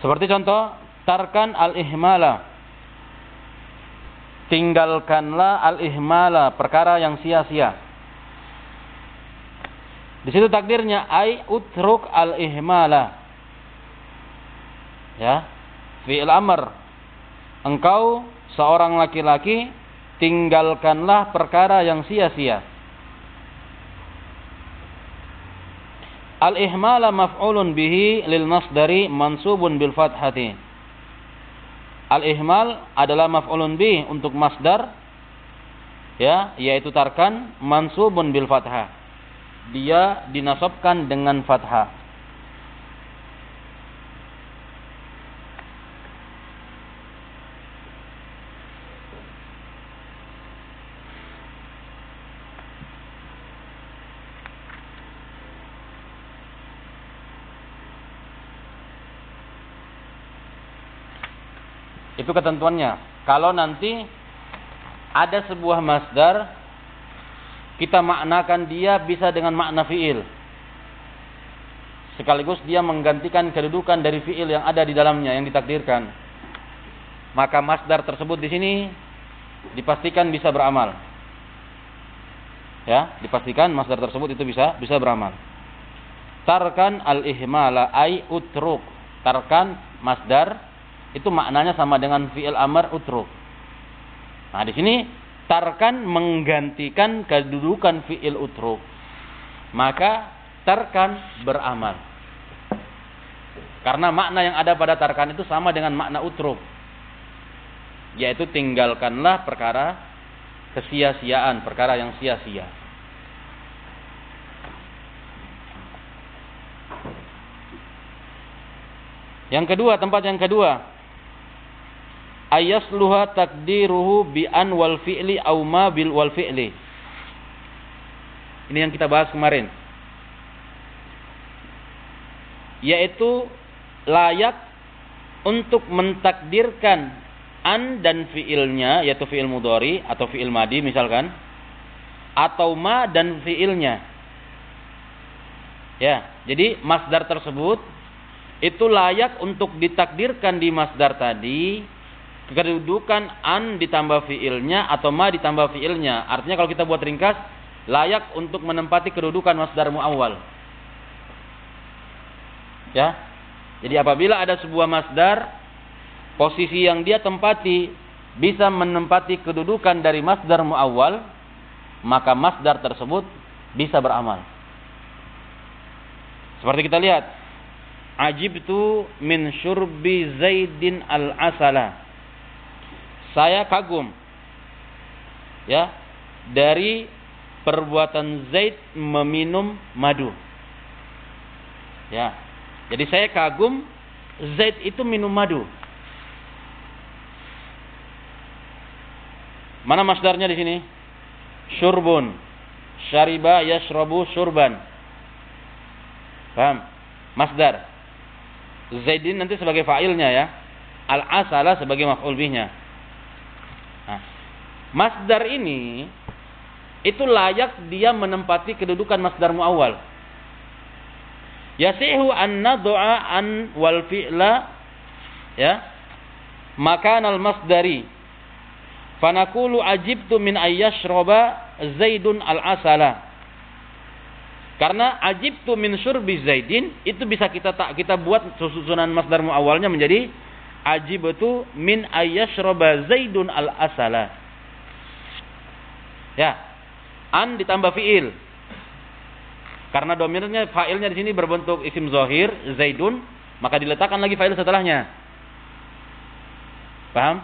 Seperti contoh tarkan al-ihmala. Tinggalkanlah al-ihmala, perkara yang sia-sia. Di situ takdirnya ai utruk al-ihmala. Ya. Fi'il amr. Engkau seorang laki-laki tinggalkanlah perkara yang sia-sia. Al-ihmala maf'ulun bihi lil masdari mansubun bil fathati. Al-ihmal adalah maf'ulun bih untuk masdar ya, yaitu tarkan mansubun bil fathah. Dia dinasabkan dengan fathah. Itu ketentuannya. Kalau nanti ada sebuah masdar kita maknakan dia bisa dengan makna fiil. Sekaligus dia menggantikan kedudukan dari fiil yang ada di dalamnya yang ditakdirkan. Maka masdar tersebut di sini dipastikan bisa beramal. Ya, dipastikan masdar tersebut itu bisa bisa beramal. Tarkan al-ihmala ay utruk. Tarkan masdar itu maknanya sama dengan fi'il amr utruk. Nah, di sini tarkan menggantikan kedudukan fi'il utruk. Maka tarkan beramal. Karena makna yang ada pada tarkan itu sama dengan makna utruk. Yaitu tinggalkanlah perkara kesia-siaan, perkara yang sia-sia. Yang kedua, tempat yang kedua, ayasluha takdiruhu bi an wal fi'li au ma bil wal fi'li. Ini yang kita bahas kemarin. Yaitu layak untuk mentakdirkan an dan fiilnya yaitu fiil mudhari atau fiil madi misalkan atau ma dan fiilnya. Ya, jadi masdar tersebut itu layak untuk ditakdirkan di masdar tadi kedudukan an ditambah fiilnya atau ma ditambah fiilnya. Artinya kalau kita buat ringkas, layak untuk menempati kedudukan masdar muawwal. Ya. Jadi apabila ada sebuah masdar, posisi yang dia tempati bisa menempati kedudukan dari masdar muawwal, maka masdar tersebut bisa beramal. Seperti kita lihat, ajibtu min syurbi zaidin al-asala saya kagum ya dari perbuatan Zaid meminum madu. Ya. Jadi saya kagum Zaid itu minum madu. Mana masdarnya di sini? Syurbun. Syariba yashrabu syurban. Paham? Masdar. Zaidin nanti sebagai fa'ilnya ya. Al-asala sebagai maf'ul bihnya. Masdar ini itu layak dia menempati kedudukan masdar muawwal. Yasihu an nad'a an wal fi'la ya makan al masdari fanaqulu ajibtu min ayyashroba zaidun al asala karena ajibtu min syurbi zaidin itu bisa kita tak kita buat susunan masdar muawwalnya menjadi ajibtu min ayyashroba zaidun al asala. Ya. An ditambah fiil. Karena domirnya failnya di sini berbentuk isim zohir zaidun, maka diletakkan lagi fa'il setelahnya. Paham?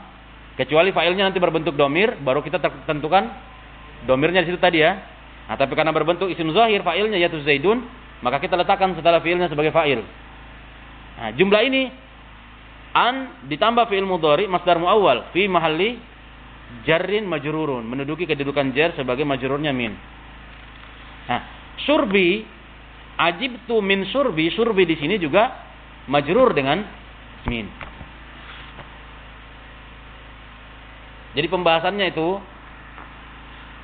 Kecuali fa'ilnya nanti berbentuk domir, baru kita tentukan domirnya di situ tadi ya. Nah, tapi karena berbentuk isim zohir fa'ilnya yaitu zaidun, maka kita letakkan setelah fiilnya sebagai fa'il. Nah, jumlah ini An ditambah fi'il mudhari masdar muawwal fi mahalli jarrin majrurun menduduki kedudukan jar sebagai majrurnya min. Nah, surbi ajibtu min surbi surbi di sini juga majrur dengan min. Jadi pembahasannya itu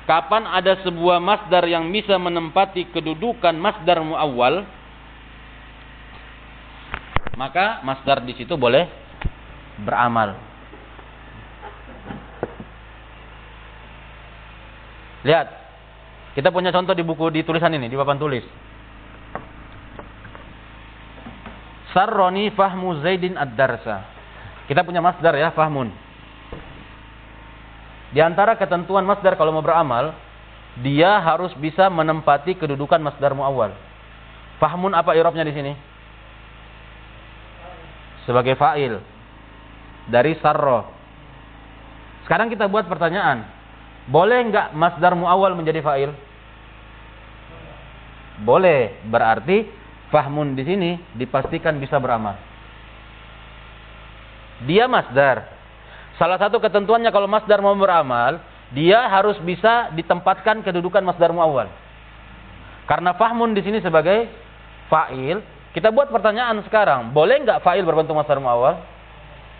kapan ada sebuah masdar yang bisa menempati kedudukan masdar muawwal maka masdar di situ boleh beramal. Lihat. Kita punya contoh di buku di tulisan ini, di papan tulis. Sarroni fahmu Zaidin ad-darsa. Kita punya masdar ya, fahmun. Di antara ketentuan masdar kalau mau beramal, dia harus bisa menempati kedudukan masdar muawwal. Fahmun apa irobnya di sini? Sebagai fa'il. Dari sarro. Sekarang kita buat pertanyaan. Boleh enggak masdar muawwal menjadi fa'il? Boleh. Berarti fahmun di sini dipastikan bisa beramal. Dia masdar. Salah satu ketentuannya kalau masdar mau beramal, dia harus bisa ditempatkan kedudukan masdar muawwal. Karena fahmun di sini sebagai fa'il, kita buat pertanyaan sekarang, boleh nggak fa'il berbentuk masdar muawwal?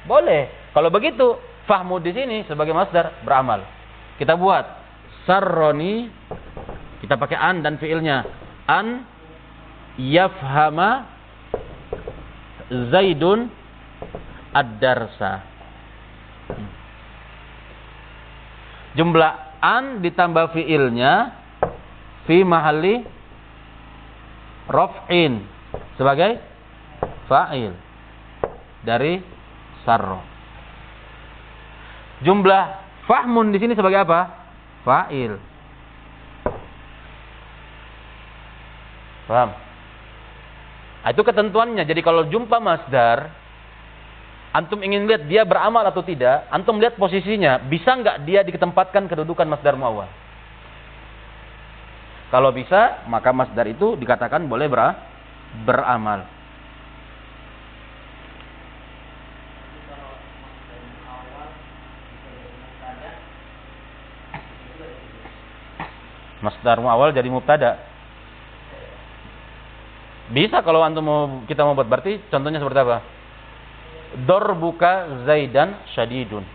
Boleh. Kalau begitu, fahmu di sini sebagai masdar beramal. Kita buat sarroni kita pakai an dan fiilnya. An yafhama Zaidun ad-darsa. Jumlah an ditambah fiilnya fi mahalli raf'in sebagai fa'il dari sarro. Jumlah fahmun di sini sebagai apa? Fa'il. Paham? Nah, itu ketentuannya. Jadi kalau jumpa masdar, antum ingin lihat dia beramal atau tidak, antum lihat posisinya, bisa nggak dia ditempatkan kedudukan masdar muawwal? Kalau bisa, maka masdar itu dikatakan boleh ber beramal. Masdar muawal jadi mubtada. Bisa kalau antum mau kita mau buat berarti contohnya seperti apa? Dor buka Zaidan syadidun.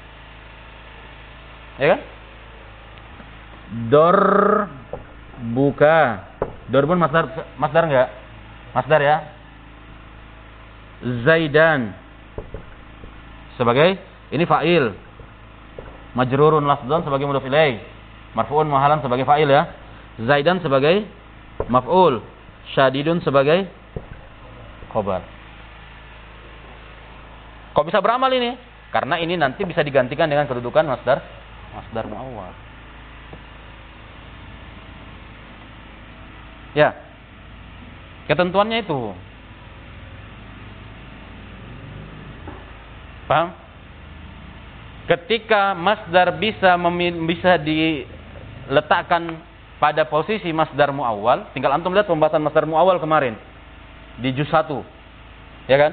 Ya kan? Dor buka. Dor pun masdar masdar enggak? Masdar ya. Zaidan sebagai ini fa'il. Majrurun lafdzan sebagai mudhaf ilaih. Marfu'un muhalan sebagai fa'il ya. Zaidan sebagai maf'ul syadidun sebagai khobar. Kok bisa beramal ini? Karena ini nanti bisa digantikan dengan kedudukan masdar masdar muawwal. Ya. Ketentuannya itu. Paham? Ketika masdar bisa bisa diletakkan pada posisi masdar muawwal, tinggal antum lihat pembahasan masdar muawwal kemarin di juz 1. Ya kan?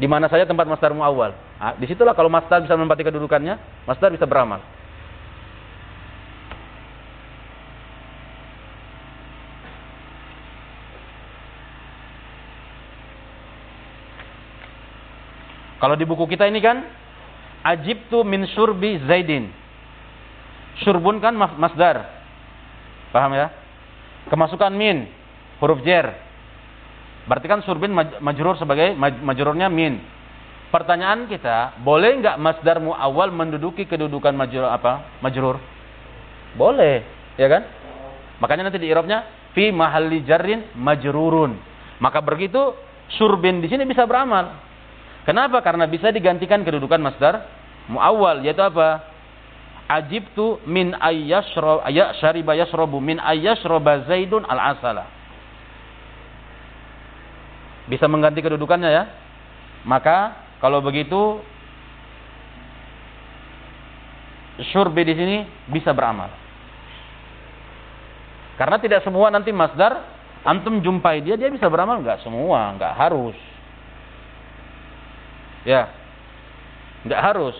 Di mana saja tempat masdar muawwal. Nah, di situlah kalau masdar bisa menempati kedudukannya, masdar bisa beramal. Kalau di buku kita ini kan ajib tu min surbi zaidin. Surbun kan masdar. Paham ya? Kemasukan min, huruf jer. Berarti kan surbin majrur sebagai majrurnya min. Pertanyaan kita, boleh nggak masdar muawal menduduki kedudukan majrur apa? Majrur? Boleh, ya kan? Makanya nanti di irobnya fi mahalli jarrin majrurun. Maka begitu surbin di sini bisa beramal. Kenapa? Karena bisa digantikan kedudukan masdar muawal yaitu apa? Ajibtu min ayyashra ayya syariba yashrabu min ayyashroba zaidun al asala. Bisa mengganti kedudukannya ya. Maka kalau begitu syurbi di sini bisa beramal. Karena tidak semua nanti masdar antum jumpai dia dia bisa beramal enggak semua, enggak harus. Ya. Enggak harus.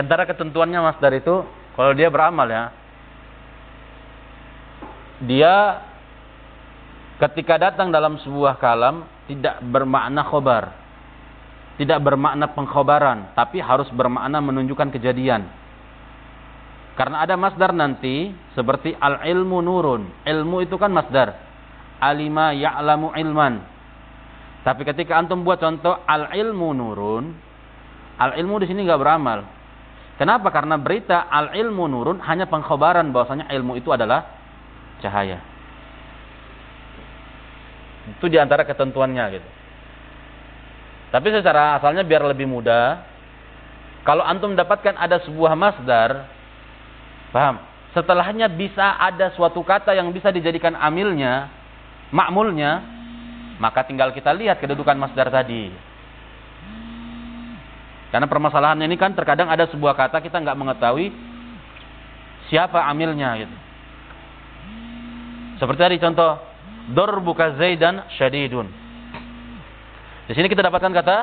Antara ketentuannya masdar itu kalau dia beramal ya. Dia ketika datang dalam sebuah kalam tidak bermakna khobar. Tidak bermakna pengkhobaran, tapi harus bermakna menunjukkan kejadian. Karena ada masdar nanti seperti al-ilmu nurun. Ilmu itu kan masdar. Alima ya'lamu ilman. Tapi ketika antum buat contoh al-ilmu nurun, al-ilmu di sini nggak beramal. Kenapa? Karena berita al-ilmu nurun hanya pengkhabaran bahwasanya ilmu itu adalah cahaya. Itu di antara ketentuannya gitu. Tapi secara asalnya biar lebih mudah, kalau antum dapatkan ada sebuah masdar, paham? Setelahnya bisa ada suatu kata yang bisa dijadikan amilnya, makmulnya, maka tinggal kita lihat kedudukan masdar tadi. Karena permasalahannya ini kan terkadang ada sebuah kata kita nggak mengetahui siapa amilnya gitu. Seperti tadi contoh, buka Zaidan syadidun. Di sini kita dapatkan kata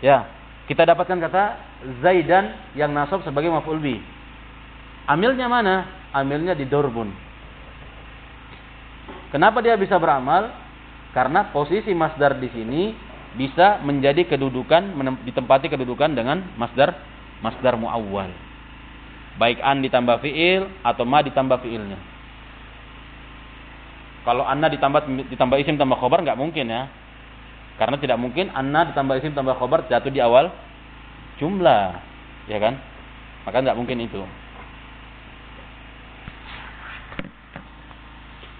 Ya, kita dapatkan kata Zaidan yang nasab sebagai maf'ul bi. Amilnya mana? Amilnya di dorbun. Kenapa dia bisa beramal? Karena posisi masdar di sini bisa menjadi kedudukan ditempati kedudukan dengan masdar masdar muawwal. Baik an ditambah fiil atau ma ditambah fiilnya. Kalau anna ditambah ditambah isim tambah khobar nggak mungkin ya. Karena tidak mungkin anna ditambah isim tambah khobar jatuh di awal jumlah, ya kan? Maka nggak mungkin itu.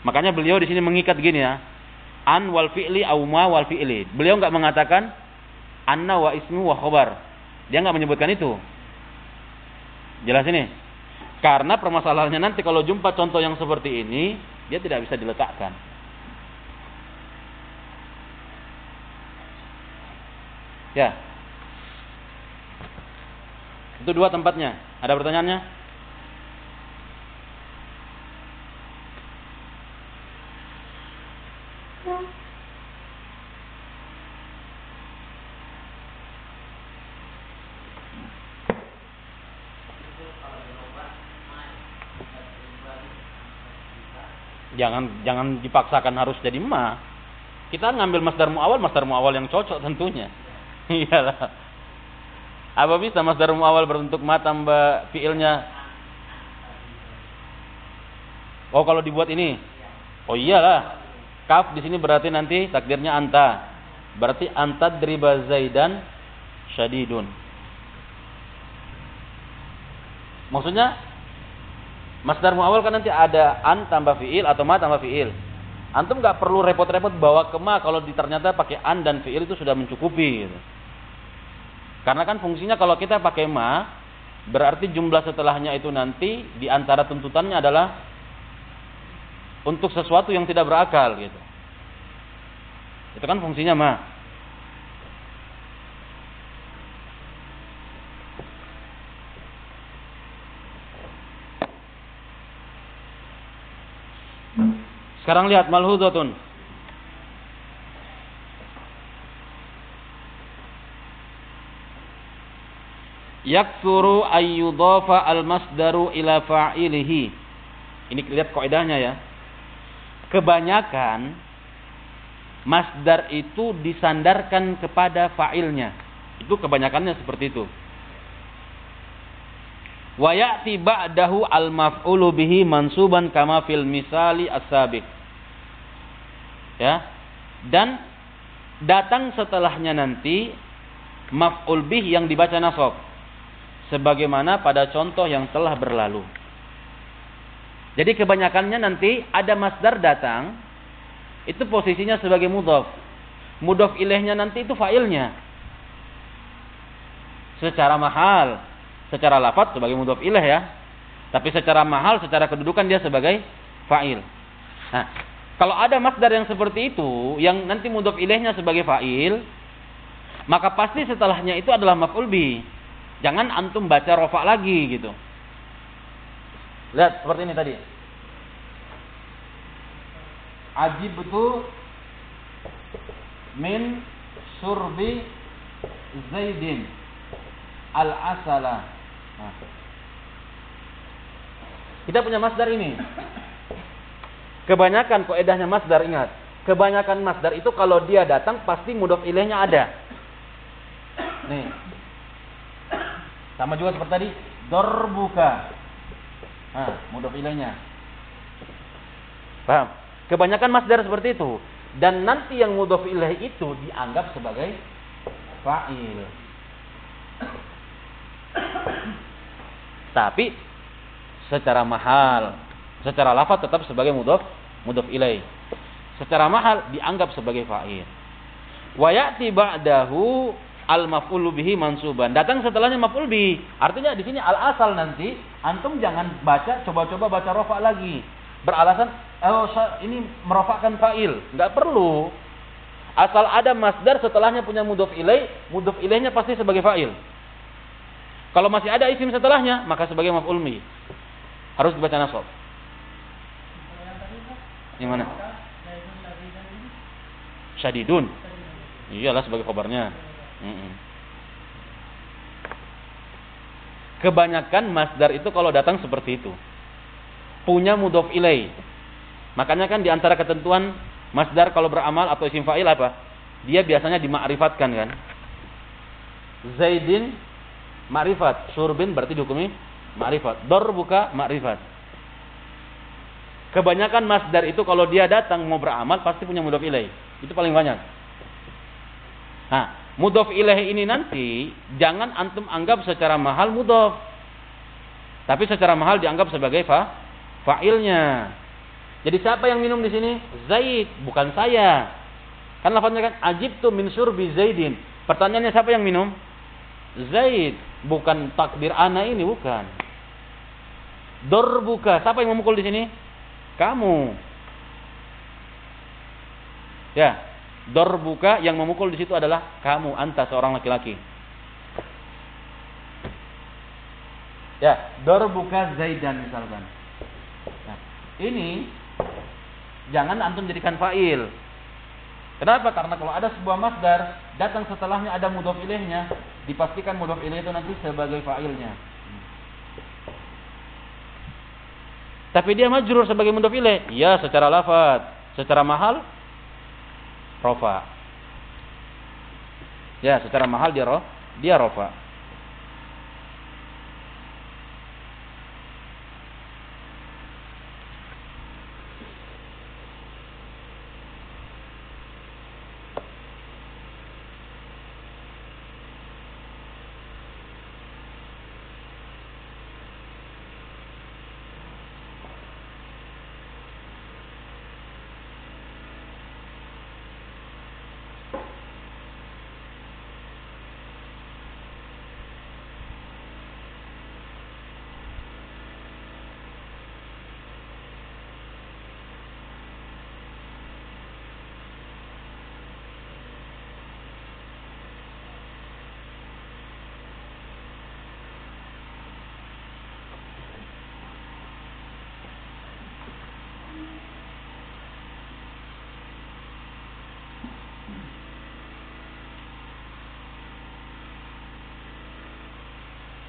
Makanya beliau di sini mengikat gini ya an wal fi'li au ma wal fi'li. Beliau nggak mengatakan anna wa ismu wa khobar. Dia nggak menyebutkan itu. Jelas ini. Karena permasalahannya nanti kalau jumpa contoh yang seperti ini, dia tidak bisa diletakkan. Ya. Itu dua tempatnya. Ada pertanyaannya? Jangan jangan dipaksakan harus jadi ma. Kita ngambil masdar muawal, masdar muawal yang cocok tentunya. Iyalah. Apa bisa masdar muawal berbentuk ma tambah fiilnya? Oh kalau dibuat ini. Oh iyalah. Kaf di sini berarti nanti takdirnya anta. Berarti anta driba zaidan syadidun. Maksudnya Masdar muawal kan nanti ada an tambah fiil atau ma tambah fiil. Antum nggak perlu repot-repot bawa ke ma kalau ternyata pakai an dan fiil itu sudah mencukupi. Gitu. Karena kan fungsinya kalau kita pakai ma, berarti jumlah setelahnya itu nanti di antara tuntutannya adalah untuk sesuatu yang tidak berakal gitu. Itu kan fungsinya ma. Sekarang lihat malhudhatun. Yaksuru ayyudhafa al-masdaru ila fa'ilihi. Ini lihat kaidahnya ya. Kebanyakan masdar itu disandarkan kepada fa'ilnya. Itu kebanyakannya seperti itu. Wa ya'ti ba'dahu al-maf'ulu bihi mansuban kama fil misali as-sabiq ya. Dan datang setelahnya nanti maf'ul bih yang dibaca nasab. Sebagaimana pada contoh yang telah berlalu. Jadi kebanyakannya nanti ada masdar datang itu posisinya sebagai mudhaf. Mudhaf ilahnya nanti itu fa'ilnya. Secara mahal secara lafaz sebagai mudhaf ilah ya. Tapi secara mahal secara kedudukan dia sebagai fa'il. Nah kalau ada masdar yang seperti itu, yang nanti mudhof ilaihnya sebagai fa'il, maka pasti setelahnya itu adalah maf'ul bi. Jangan antum baca rofa lagi gitu. Lihat seperti ini tadi. Ajib itu min surbi Zaidin al-asala. Nah. Kita punya masdar ini. Kebanyakan koedahnya masdar ingat. Kebanyakan masdar itu kalau dia datang pasti mudhof ilaihnya ada. Nih. Sama juga seperti tadi, dorbuka. Nah, mudhof ilaihnya. Paham? Kebanyakan masdar seperti itu. Dan nanti yang mudhof ilaih itu dianggap sebagai fa'il. Tapi secara mahal, secara lafaz tetap sebagai mudhof mudhof ilaih. Secara mahal dianggap sebagai fa'il. Wa ya'ti ba'dahu al maf'ul bihi mansuban. Datang setelahnya maf'ul bihi. Artinya di sini al asal nanti antum jangan baca coba-coba baca rofa lagi. Beralasan oh ini merofakkan fa'il. Enggak perlu. Asal ada masdar setelahnya punya mudhof ilaih, mudhof ilaihnya pasti sebagai fa'il. Kalau masih ada isim setelahnya, maka sebagai maf'ul mi. Harus dibaca nasab. Yang mana? Syadidun. Iyalah sebagai kabarnya. Kebanyakan masdar itu kalau datang seperti itu. Punya mudhof ilai. Makanya kan di antara ketentuan masdar kalau beramal atau isim fa'il apa? Dia biasanya dimakrifatkan kan. Zaidin ma'rifat. Surbin berarti dihukumi ma'rifat. Dor buka ma'rifat. Kebanyakan masdar itu kalau dia datang mau beramal pasti punya mudhof ilaih. Itu paling banyak. Nah, mudhof ilaih ini nanti jangan antum anggap secara mahal mudhof. Tapi secara mahal dianggap sebagai fa fa'ilnya. Jadi siapa yang minum di sini? Zaid, bukan saya. Kan lafaznya kan ajib tu min surbi Zaidin. Pertanyaannya siapa yang minum? Zaid, bukan takdir ana ini bukan. Dor buka, siapa yang memukul di sini? Kamu. Ya, dor buka yang memukul di situ adalah kamu, anta seorang laki-laki. Ya, dor buka Zaidan misalkan. Nah, ini jangan antum jadikan fa'il. Kenapa? Karena kalau ada sebuah masdar, datang setelahnya ada mudhof ilaihnya, dipastikan mudhof ilaih itu nanti sebagai fa'ilnya. Tapi dia majrur sebagai mudhof ilaih. Ya, secara lafaz, secara mahal rofa. Ya, secara mahal dia roh, dia rofa.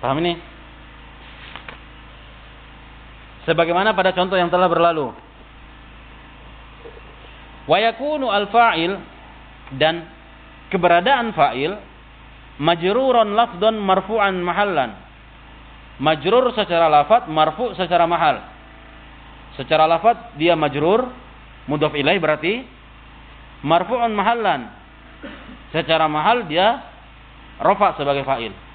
Paham ini? Sebagaimana pada contoh yang telah berlalu. Wa yakunu al-fa'il dan keberadaan fa'il majruron lafdon marfu'an mahallan. Majrur secara lafad, marfu secara mahal. Secara lafad dia majrur, mudhaf ilaih berarti marfu'un mahallan. Secara mahal dia rofa sebagai fa'il.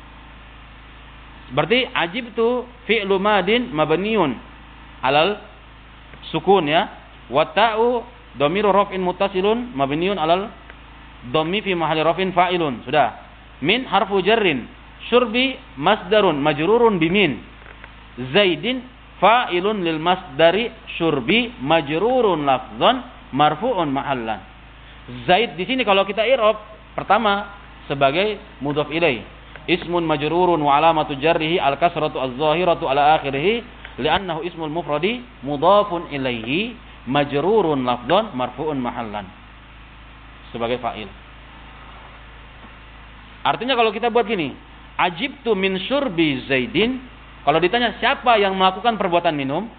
Berarti ajib tu fi'lu madin mabniun alal sukun ya. Wa ta'u dhamiru raf'in muttasilun mabniun alal dhammi fi mahalli raf'in fa'ilun. Sudah. Min harfu jarrin. Syurbi masdarun majrurun bimin. Zaidin fa'ilun lil masdari syurbi majrurun lafzan marfu'un mahallan. Zaid di sini kalau kita i'rab pertama sebagai mudhaf ilaih ismun majrurun wa alamatu jarrihi al kasratu az-zahiratu ala akhirih li'annahu ismul mufradi mudhafun ilaihi majrurun lafdhan marfu'un mahallan sebagai fa'il Artinya kalau kita buat gini, ajib tu min syurbi Zaidin, kalau ditanya siapa yang melakukan perbuatan minum,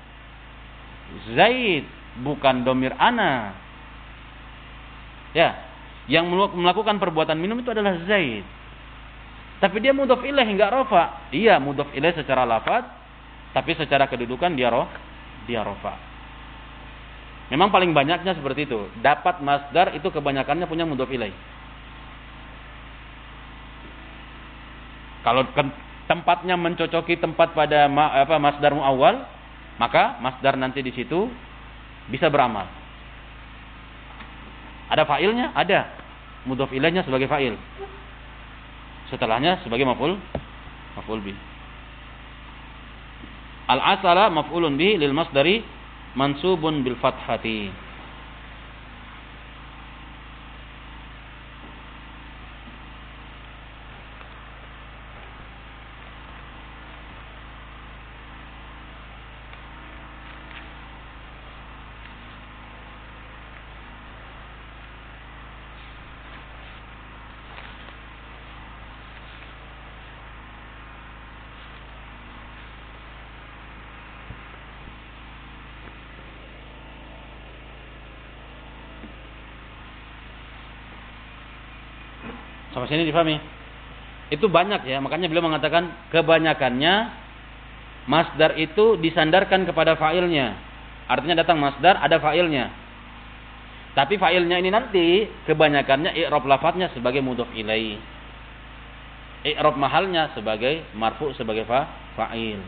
Zaid, bukan domir ana. Ya, yang melakukan perbuatan minum itu adalah Zaid. Tapi dia mudhof ilaih enggak rofa. Iya, mudhof ilaih secara lafaz, tapi secara kedudukan dia roh, dia rofa. Memang paling banyaknya seperti itu. Dapat masdar itu kebanyakannya punya mudhof ilaih. Kalau tempatnya mencocoki tempat pada ma, apa masdar muawwal, maka masdar nanti di situ bisa beramal. Ada fa'ilnya? Ada. Mudhof ilaihnya sebagai fa'il. Setelahnya sebagai maf'ul maf'ul bi. Al-asala maf'ulun bi lil masdari mansubun bil fathati. Sampai sini difahami? Itu banyak ya, makanya beliau mengatakan kebanyakannya masdar itu disandarkan kepada fa'ilnya. Artinya datang masdar ada fa'ilnya. Tapi fa'ilnya ini nanti kebanyakannya i'rab lafadznya sebagai mudhof ilai. I'rab mahalnya sebagai marfu sebagai fa fa'il.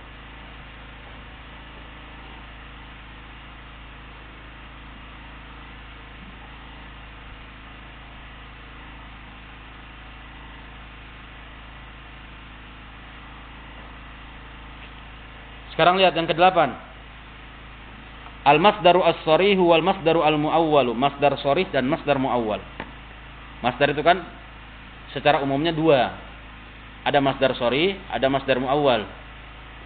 Sekarang lihat yang kedelapan. Al-masdaru as-sarihu wal masdaru al-muawwalu. Masdar sorih dan masdar muawwal. Masdar itu kan secara umumnya dua. Ada masdar sorih, ada masdar muawwal.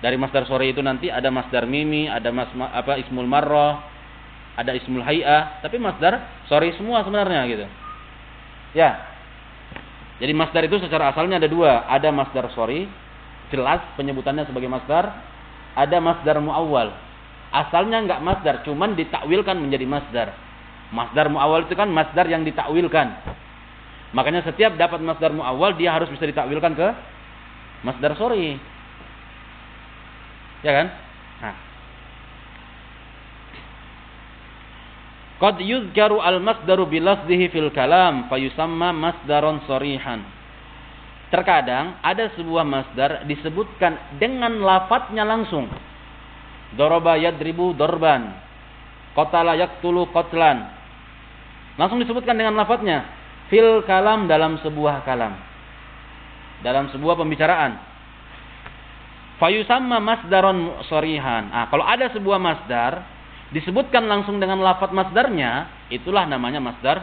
Dari masdar sorih itu nanti ada masdar mimi, ada mas, apa ismul marroh, ada ismul hay'ah, tapi masdar sorry semua sebenarnya gitu. Ya. Jadi masdar itu secara asalnya ada dua, ada masdar sorry, jelas penyebutannya sebagai masdar, ada masdar muawwal. Asalnya enggak masdar, cuman ditakwilkan menjadi masdar. Masdar muawwal itu kan masdar yang ditakwilkan. Makanya setiap dapat masdar muawwal dia harus bisa ditakwilkan ke masdar sori. Ya kan? Nah. Qad yuzkaru al-masdaru bilafzihi fil kalam fayusamma masdaron sorihan. Terkadang ada sebuah masdar disebutkan dengan lafadznya langsung. Doroba yadribu dorban. Qatala yaktulu qatlan. Langsung disebutkan dengan lafadznya. Fil kalam dalam sebuah kalam. Dalam sebuah pembicaraan. Fayusamma masdaron sorihan. Ah, kalau ada sebuah masdar disebutkan langsung dengan lafadz masdarnya, itulah namanya masdar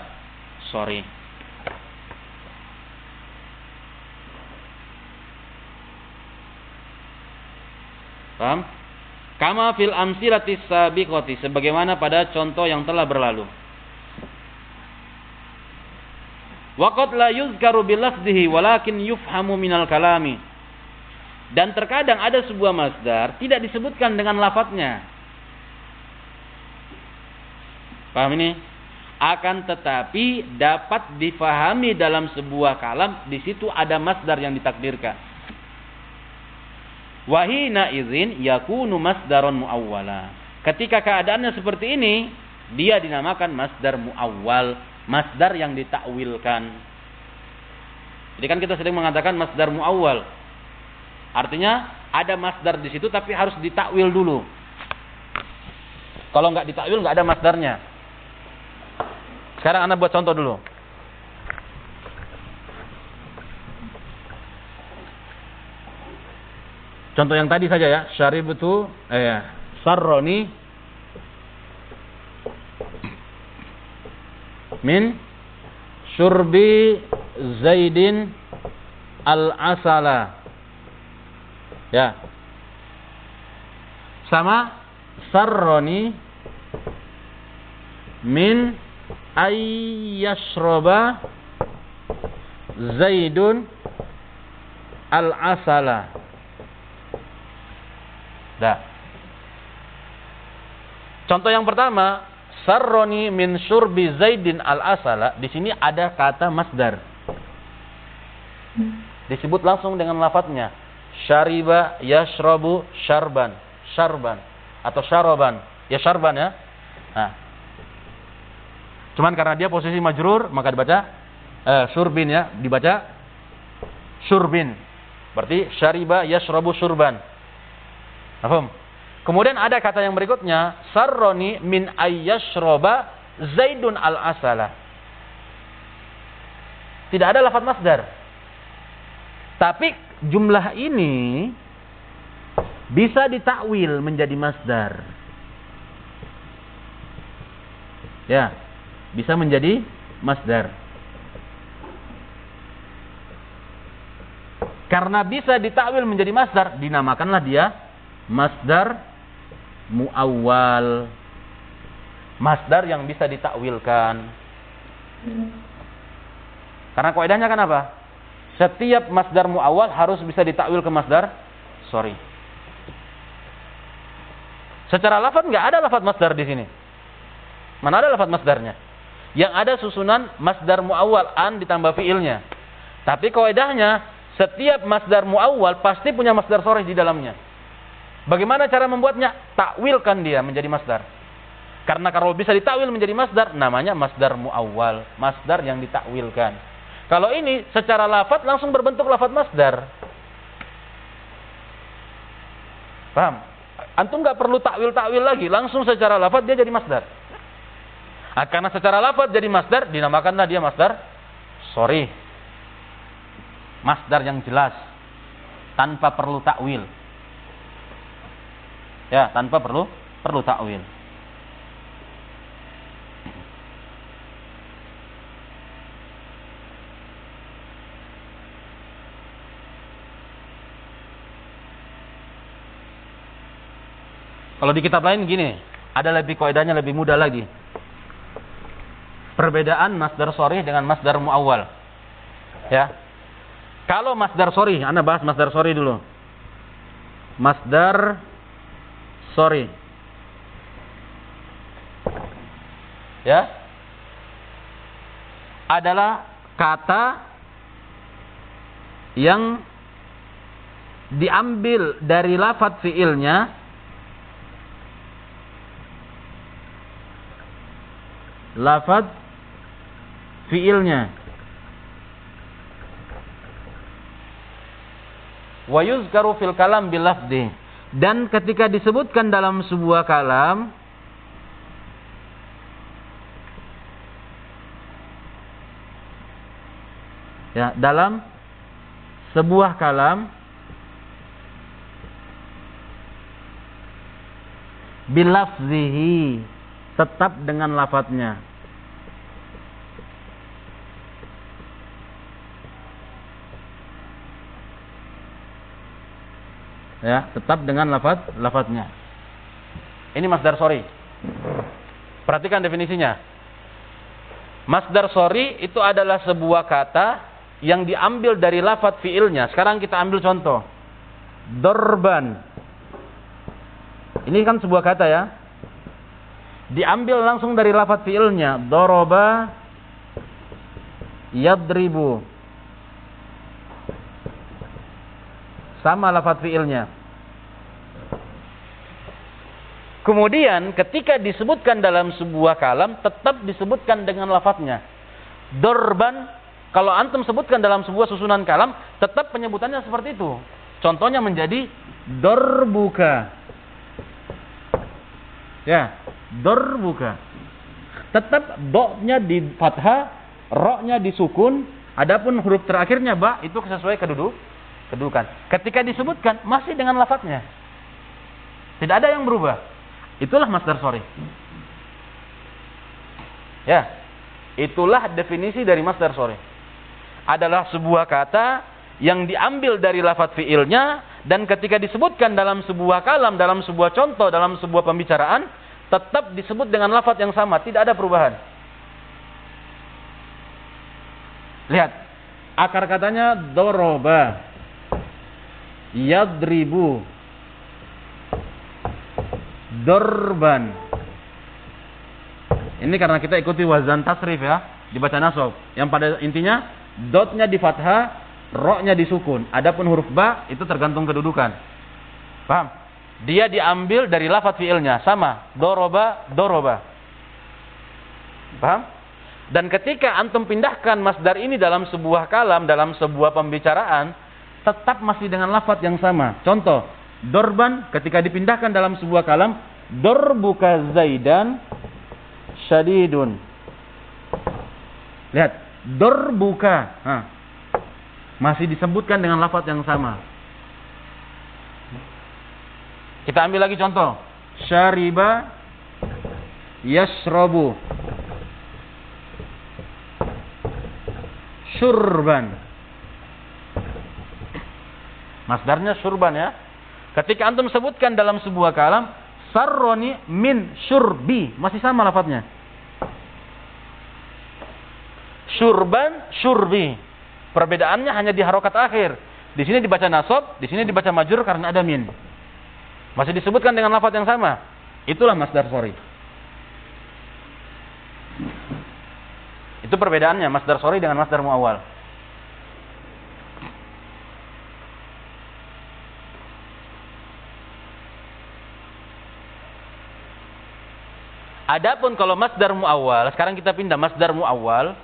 sorry. Paham? Kama fil amsilati sabiqati sebagaimana pada contoh yang telah berlalu. Waqad la yuzkaru walakin yufhamu minal kalami. Dan terkadang ada sebuah masdar tidak disebutkan dengan lafadznya. Paham ini? Akan tetapi dapat difahami dalam sebuah kalam, di situ ada masdar yang ditakdirkan. Wahina izin yakunu masdaron muawwala. Ketika keadaannya seperti ini, dia dinamakan masdar muawwal, masdar yang ditakwilkan. Jadi kan kita sering mengatakan masdar muawwal. Artinya ada masdar di situ tapi harus ditakwil dulu. Kalau nggak ditakwil nggak ada masdarnya. Sekarang anda buat contoh dulu. Contoh yang tadi saja ya, syaribtu eh sarroni min syurbi Zaidin al-asala. Ya. Sama sarroni min ayyashroba Zaidun al-asala. Dah. Contoh yang pertama, sarroni min syurbi Zaidin al-asala. Di sini ada kata masdar. Disebut langsung dengan lafadznya. Syariba yashrabu syarban. Syarban. Atau syaroban. Ya syarban ya. Nah. Cuman karena dia posisi majrur, maka dibaca eh, syurbin ya. Dibaca syurbin. Berarti syariba yashrabu syurban. Paham? Kemudian ada kata yang berikutnya, sarroni min ayyashroba zaidun al-asala. Tidak ada lafaz masdar. Tapi jumlah ini bisa ditakwil menjadi masdar. Ya, bisa menjadi masdar. Karena bisa ditakwil menjadi masdar, dinamakanlah dia masdar muawwal. Masdar yang bisa ditakwilkan. Karena kaidahnya kan apa? Setiap masdar muawal harus bisa ditakwil ke masdar sorry. Secara lafaz nggak ada lafaz masdar di sini. Mana ada lafaz masdarnya? Yang ada susunan masdar muawal an ditambah fiilnya. Tapi kaidahnya setiap masdar muawal pasti punya masdar sorry di dalamnya. Bagaimana cara membuatnya? Takwilkan dia menjadi masdar. Karena kalau bisa ditakwil menjadi masdar, namanya masdar muawal, masdar yang ditakwilkan. Kalau ini secara lafat langsung berbentuk lafat masdar. Paham? Antum nggak perlu takwil-takwil lagi, langsung secara lafat dia jadi masdar. Nah, karena secara lafat jadi masdar, dinamakanlah dia masdar sorry. Masdar yang jelas tanpa perlu takwil. Ya, tanpa perlu perlu takwil. Kalau di kitab lain gini, ada lebih kaidahnya lebih mudah lagi. Perbedaan masdar sorry dengan masdar muawwal. Ya. Kalau masdar sorry, Anda bahas masdar sorry dulu. Masdar sorry. Ya. Adalah kata yang diambil dari lafadz fiilnya lafad fiilnya. Wa yuzkaru fil kalam bilafdi. Dan ketika disebutkan dalam sebuah kalam ya dalam sebuah kalam bilafzihi tetap dengan lafadznya. Ya, tetap dengan lafaz lafadznya. Ini masdar sorry. Perhatikan definisinya. Masdar sorry itu adalah sebuah kata yang diambil dari lafaz fiilnya. Sekarang kita ambil contoh. Dorban. Ini kan sebuah kata ya diambil langsung dari lafaz fiilnya doroba yadribu sama lafaz fiilnya. Kemudian ketika disebutkan dalam sebuah kalam tetap disebutkan dengan lafaznya dorban kalau antum sebutkan dalam sebuah susunan kalam tetap penyebutannya seperti itu. Contohnya menjadi dorbuka. Ya darbuka. Tetap do-nya di fathah, ro-nya di sukun, adapun huruf terakhirnya ba itu sesuai keduduk kedudukan. Ketika disebutkan masih dengan lafadznya. Tidak ada yang berubah. Itulah masdar sorry. Ya. Itulah definisi dari masdar sorry. Adalah sebuah kata yang diambil dari lafadz fiilnya dan ketika disebutkan dalam sebuah kalam, dalam sebuah contoh, dalam sebuah pembicaraan, tetap disebut dengan lafaz yang sama, tidak ada perubahan. Lihat, akar katanya doroba. Yadribu dorban. Ini karena kita ikuti wazan tasrif ya dibaca nasab. Yang pada intinya dotnya di fathah roknya di sukun. Adapun huruf ba itu tergantung kedudukan. Paham? Dia diambil dari lafaz fiilnya. Sama doroba doroba. Paham? Dan ketika antum pindahkan masdar ini dalam sebuah kalam dalam sebuah pembicaraan tetap masih dengan lafaz yang sama. Contoh, dorban ketika dipindahkan dalam sebuah kalam, dorbuka zaidan syadidun. Lihat, dorbuka. Nah, masih disebutkan dengan lafaz yang sama. Kita ambil lagi contoh. Syariba yasrobu. Syurban. Masdarnya surban ya. Ketika antum sebutkan dalam sebuah kalam, sarroni min syurbi. Masih sama lafadznya. Surban, syurbi. Perbedaannya hanya di harokat akhir. Di sini dibaca nasab, di sini dibaca majur karena ada min. Masih disebutkan dengan lafadz yang sama. Itulah masdar sorry. Itu perbedaannya masdar sorry dengan masdar muawal. Adapun kalau masdar muawwal, sekarang kita pindah masdar muawwal.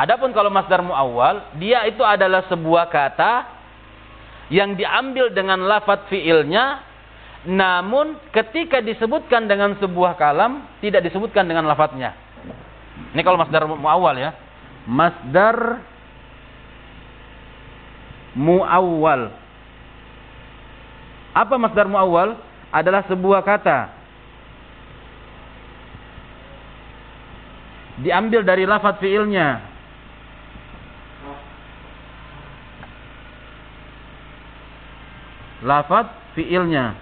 Adapun kalau masdar muawwal, dia itu adalah sebuah kata yang diambil dengan lafaz fiilnya namun ketika disebutkan dengan sebuah kalam tidak disebutkan dengan lafadznya. Ini kalau masdar muawwal ya. Masdar muawwal. Apa masdar muawwal? Adalah sebuah kata diambil dari lafaz fiilnya. Lafaz fiilnya.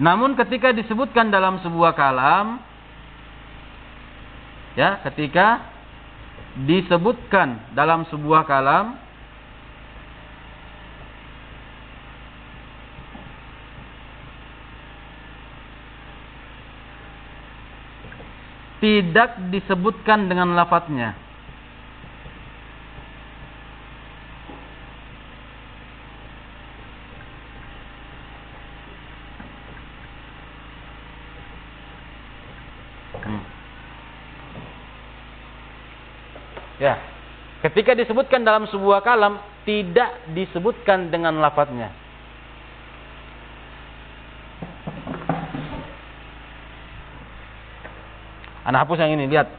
Namun ketika disebutkan dalam sebuah kalam ya, ketika disebutkan dalam sebuah kalam tidak disebutkan dengan lafadznya. Hmm. Ya. Ketika disebutkan dalam sebuah kalam tidak disebutkan dengan lafadznya. Anak hapus yang ini, lihat.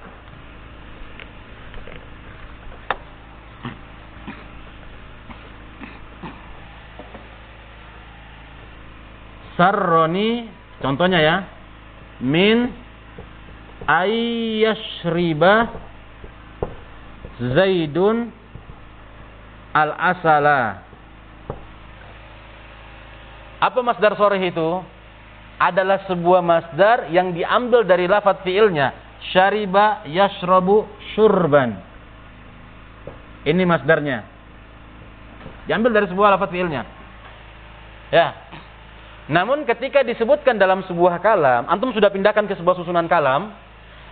Sarroni contohnya ya. Min ayyashriba Zaidun al-asala. Apa masdar sore itu? adalah sebuah masdar yang diambil dari lafaz fiilnya. Syariba yashrabu syurban. Ini masdarnya. Diambil dari sebuah lafaz fiilnya. Ya. Namun ketika disebutkan dalam sebuah kalam, antum sudah pindahkan ke sebuah susunan kalam,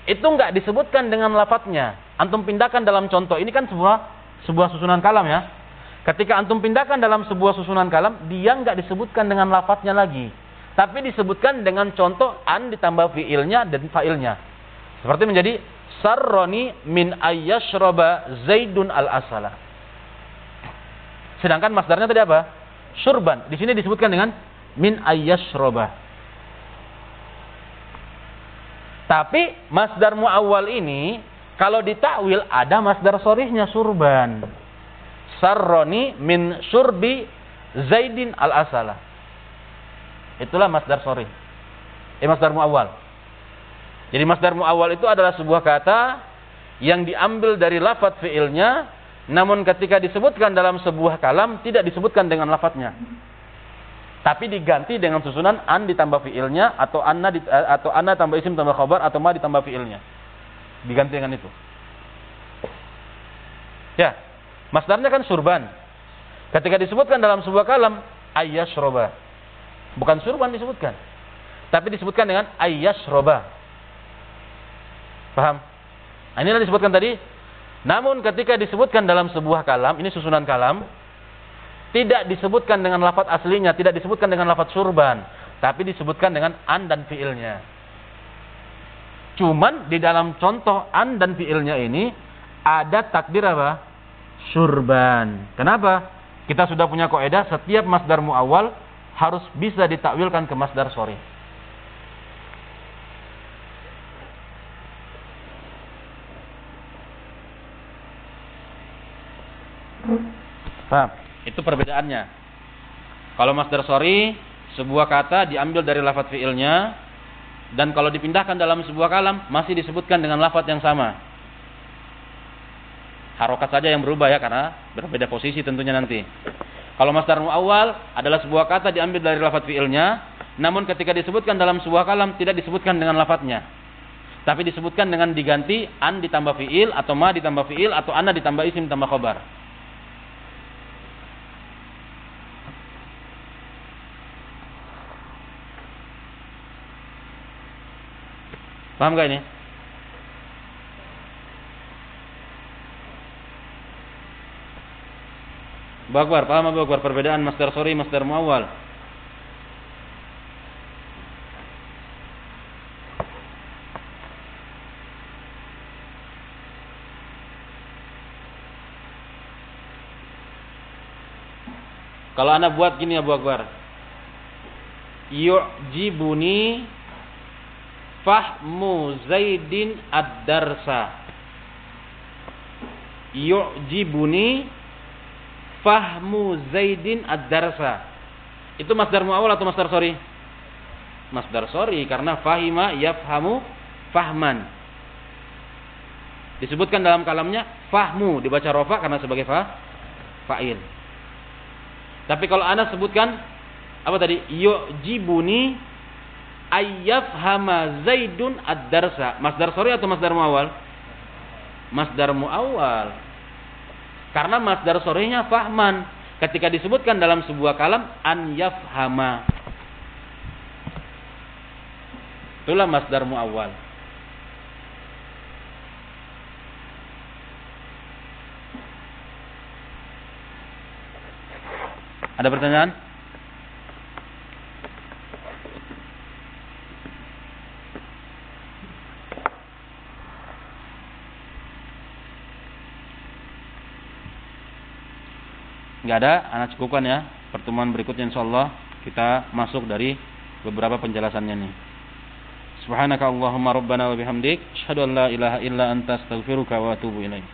itu enggak disebutkan dengan lafadznya. Antum pindahkan dalam contoh. Ini kan sebuah sebuah susunan kalam ya. Ketika antum pindahkan dalam sebuah susunan kalam, dia enggak disebutkan dengan lafadznya lagi. Tapi disebutkan dengan contoh an ditambah fiilnya dan failnya. Seperti menjadi sarroni min ayyashroba zaidun al asala. Sedangkan masdarnya tadi apa? Surban. Di sini disebutkan dengan min ayyashroba. Tapi masdar muawwal ini kalau ditakwil ada masdar sorihnya surban. Sarroni min surbi zaidin al asala. Itulah masdar sorry. Eh masdar muawal. Jadi masdar muawal itu adalah sebuah kata yang diambil dari lafadz fiilnya, namun ketika disebutkan dalam sebuah kalam tidak disebutkan dengan lafadznya. Tapi diganti dengan susunan an ditambah fiilnya atau anna atau anna tambah isim tambah khabar atau ma ditambah fiilnya. Diganti dengan itu. Ya. Masdarnya kan surban. Ketika disebutkan dalam sebuah kalam ayyashroba. Bukan surban disebutkan. Tapi disebutkan dengan ayyashroba. Paham? Nah, inilah disebutkan tadi. Namun ketika disebutkan dalam sebuah kalam, ini susunan kalam, tidak disebutkan dengan lafat aslinya, tidak disebutkan dengan lafat surban, tapi disebutkan dengan an dan fiilnya. Cuman di dalam contoh an dan fiilnya ini ada takdir apa? Surban. Kenapa? Kita sudah punya kaidah setiap masdar muawwal harus bisa ditakwilkan ke masdar sorry. Paham? Itu perbedaannya. Kalau masdar sorry, sebuah kata diambil dari lafat fiilnya, dan kalau dipindahkan dalam sebuah kalam, masih disebutkan dengan lafat yang sama. Harokat saja yang berubah ya, karena berbeda posisi tentunya nanti. Kalau masdar muawwal adalah sebuah kata diambil dari lafat fiilnya, namun ketika disebutkan dalam sebuah kalam tidak disebutkan dengan lafadznya. Tapi disebutkan dengan diganti an ditambah fiil atau ma ditambah fiil atau anna ditambah isim ditambah khobar. Paham gak ini? Bakbar, paham Abu Bakbar perbedaan masdar sorry, masdar muawwal? Kalau anak buat gini Abu Akbar. Yu'jibuni fahmu Zaidin ad-darsa. Yu'jibuni fahmu Zaidin ad-darsa. Itu masdar muawal atau masdar sorry? Masdar sorry karena fahima yafhamu fahman. Disebutkan dalam kalamnya fahmu dibaca rofa karena sebagai fa fa'il. Tapi kalau anak sebutkan apa tadi? Yu'jibuni ayyafhama Zaidun ad-darsa. Masdar sorry atau masdar muawal? Masdar muawal. Karena masdar sorenya fahman. Ketika disebutkan dalam sebuah kalam an yafhama. Itulah masdar muawal. Ada pertanyaan? Nggak ada, anak cukupkan ya. Pertemuan berikutnya insya Allah kita masuk dari beberapa penjelasannya nih. Subhanaka Allahumma rabbana wa bihamdik, asyhadu an la ilaha illa anta astaghfiruka wa atubu ilaik.